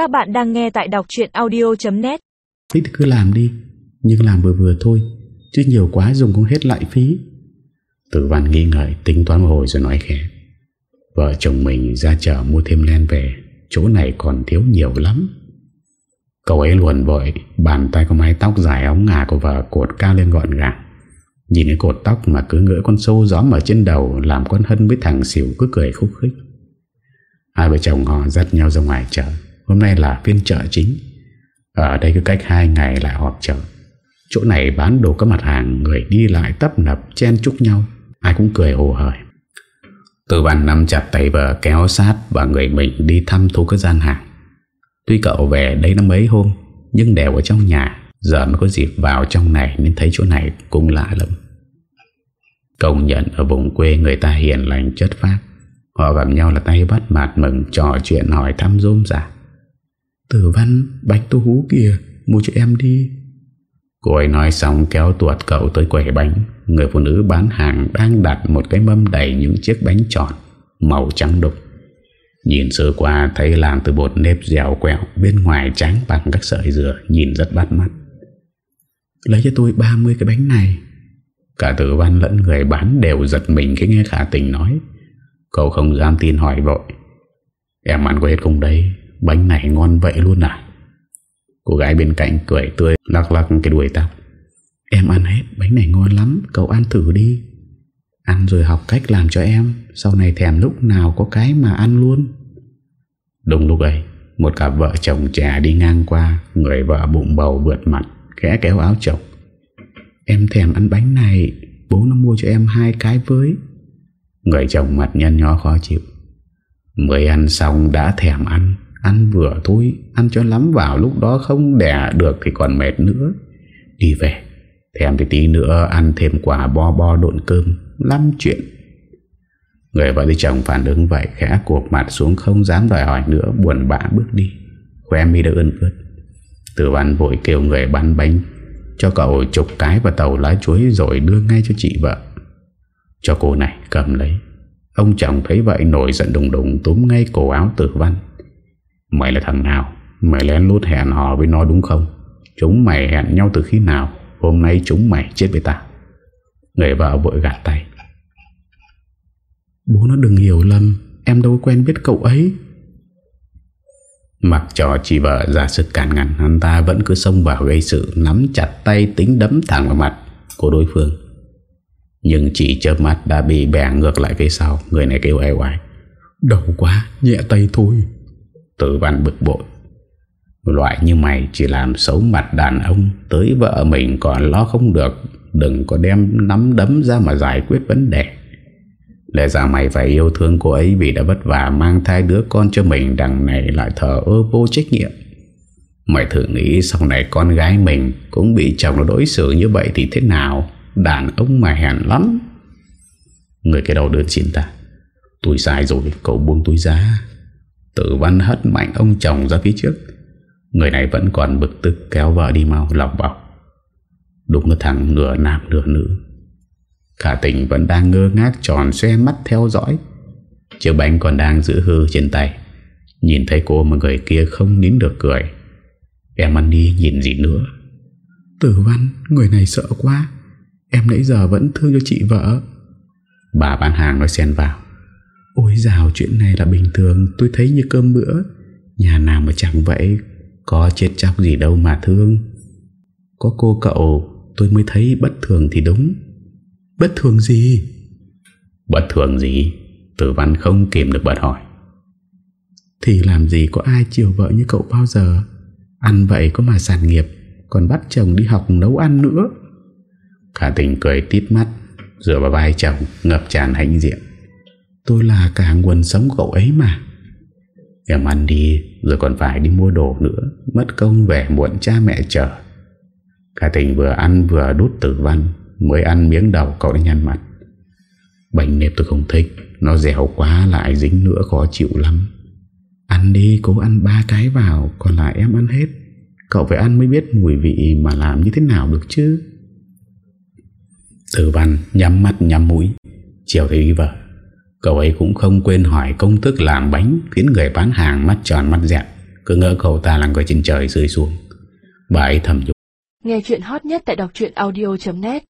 Các bạn đang nghe tại đọc chuyện audio.net Thích thì cứ làm đi, Nhưng làm vừa vừa thôi, Chứ nhiều quá dùng cũng hết lại phí. Tử văn nghi ngợi, tính toán hồi rồi nói khẽ. Vợ chồng mình ra chợ mua thêm len về, Chỗ này còn thiếu nhiều lắm. Cậu ấy luồn vội, Bàn tay có mái tóc dài ống ngà của vợ cột cao lên gọn gàng. Nhìn cái cột tóc mà cứ ngỡ con sâu gió ở trên đầu, Làm con hân với thằng xỉu cứ cười khúc khích. Hai vợ chồng họ dắt nhau ra ngoài chợ. Hôm nay là phiên chợ chính. Ở đây cứ cách hai ngày lại họp chợ. Chỗ này bán đồ các mặt hàng, Người đi lại tấp nập, chen chúc nhau. Ai cũng cười hồ hởi. Từ bàn nắm chặt tay vợ, kéo sát Và người mình đi thăm thu các gian hàng. Tuy cậu về đây năm mấy hôm, Nhưng đều ở trong nhà. Giờ mới có dịp vào trong này Nên thấy chỗ này cũng lạ lắm Công nhận ở vùng quê người ta hiền lành chất phát Họ gặp nhau là tay bắt mặt mừng, Trò chuyện, hỏi thăm rôm rả. Tử văn bánh tô hú kìa Mua cho em đi. Cô ấy nói xong kéo tuột cậu tới quầy bánh. Người phụ nữ bán hàng Đang đặt một cái mâm đầy những chiếc bánh tròn Màu trắng đục. Nhìn sơ qua thấy làm từ bột nếp dẻo quẹo Bên ngoài trắng bằng các sợi dừa Nhìn rất bắt mắt. Lấy cho tôi 30 cái bánh này. Cả tử văn lẫn người bán đều giật mình Khi nghe khả tình nói. Cậu không dám tin hỏi vội. Em ăn có hết không đây Bánh này ngon vậy luôn à? Cô gái bên cạnh cười tươi, Lắc lắc cái đuôi tóc. Em ăn hết, bánh này ngon lắm, Cậu ăn thử đi. Ăn rồi học cách làm cho em, Sau này thèm lúc nào có cái mà ăn luôn. Đúng lúc ấy, Một cặp vợ chồng trẻ đi ngang qua, Người vợ bụng bầu vượt mặt, Khẽ kéo áo chồng. Em thèm ăn bánh này, Bố nó mua cho em hai cái với. Người chồng mặt nhăn nhó khó chịu. Mới ăn xong đã thèm ăn. Ăn vừa thôi, Ăn cho lắm vào, lúc đó không đẻ được Thì còn mệt nữa. Đi về, Thèm thì tí nữa, ăn thêm quả bo bo độn cơm, Lắm chuyện. Người vợ đi chồng phản ứng vậy, Khẽ cuộc mặt xuống, không dám đòi hỏi nữa, Buồn bã bước đi. Khoe mi đã ơn ướt. Tử văn vội kêu người bán bánh, Cho cậu chục cái vào tàu lá chuối Rồi đưa ngay cho chị vợ. Cho cô này, cầm lấy. Ông chồng thấy vậy, nổi giận đùng đùng Túm ngay cổ áo tử văn. Mày là thằng nào? Mày lén lút hẹn hò với nó đúng không? Chúng mày hẹn nhau từ khi nào? Hôm nay chúng mày chết với ta Người vợ vội gạt tay. Bố nó đừng hiểu lầm. Em đâu quen biết cậu ấy. Mặc cho chị vợ ra sức cản ngăn, Hắn ta vẫn cứ xông vào gây sự, Nắm chặt tay, tính đấm thẳng vào mặt Của đối phương. Nhưng chỉ chớp mắt đã bị bẻ ngược lại phía sau. Người này kêu ai oai Đầu quá, nhẹ tay thôi. Tử văn bực bội. Loại như mày chỉ làm xấu mặt đàn ông, Tới vợ mình còn lo không được, Đừng có đem nắm đấm ra mà giải quyết vấn đề. Lẽ ra mày phải yêu thương cô ấy Vì đã vất vả mang thai đứa con cho mình, Đằng này lại thờ ơ vô trách nhiệm. Mày thử nghĩ sau này con gái mình Cũng bị chồng nó đối xử như vậy Thì thế nào? Đàn ông mà hèn lắm. Người cái đầu đơn xin ta. Tôi sai rồi, cậu buông tôi ra. Tử văn hất mạnh ông chồng ra phía trước. Người này vẫn còn bực tức kéo vợ đi mau lọc bọc Đúng là thằng nửa nam nửa nữ. Cả tỉnh vẫn đang ngơ ngác tròn xoe mắt theo dõi. Chiếc bánh còn đang giữ hư trên tay. Nhìn thấy cô mà người kia không nín được cười. Em ăn đi nhìn gì nữa. Tử văn Người này sợ quá. Em nãy giờ vẫn thương cho chị vợ. Bà bán hàng nói xen vào Ôi dào chuyện này là bình thường. Tôi thấy như cơm bữa. Nhà nào mà chẳng vậy Có chết chóc gì đâu mà thương. Có cô cậu tôi mới thấy bất thường thì đúng. Bất thường gì? Bất thường gì? Tử văn không kìm được bật hỏi. Thì làm gì có ai chiều vợ như cậu bao giờ? Ăn vậy có mà sản nghiệp Còn bắt chồng đi học nấu ăn nữa. Khả tình cười tít mắt Dựa vào vai chồng Ngập tràn hãnh diện Tôi là cả nguồn sống cậu ấy mà. Em ăn đi, Rồi còn phải đi mua đồ nữa. Mất công về muộn cha mẹ chờ. Cả tình vừa ăn vừa đút tử văn, Mới ăn miếng đầu cậu đã nhăn mặt. Bánh nếp tôi không thích, Nó dẻo quá lại dính nữa khó chịu lắm. Ăn đi, cố ăn ba cái vào, Còn lại em ăn hết. Cậu phải ăn mới biết mùi vị mà làm như thế nào được chứ. Tử văn nhắm mắt nhắm mũi. Chiều thấy vợ. Cậu ấy cũng không quên hỏi công thức làm bánh Khiến người bán hàng mắt tròn mắt dẹn, Cứ ngỡ cậu ta là người trên trời rơi xuống. Bà ấy thầm nhục Nghe chuyện hot nhất tại đọc audio.net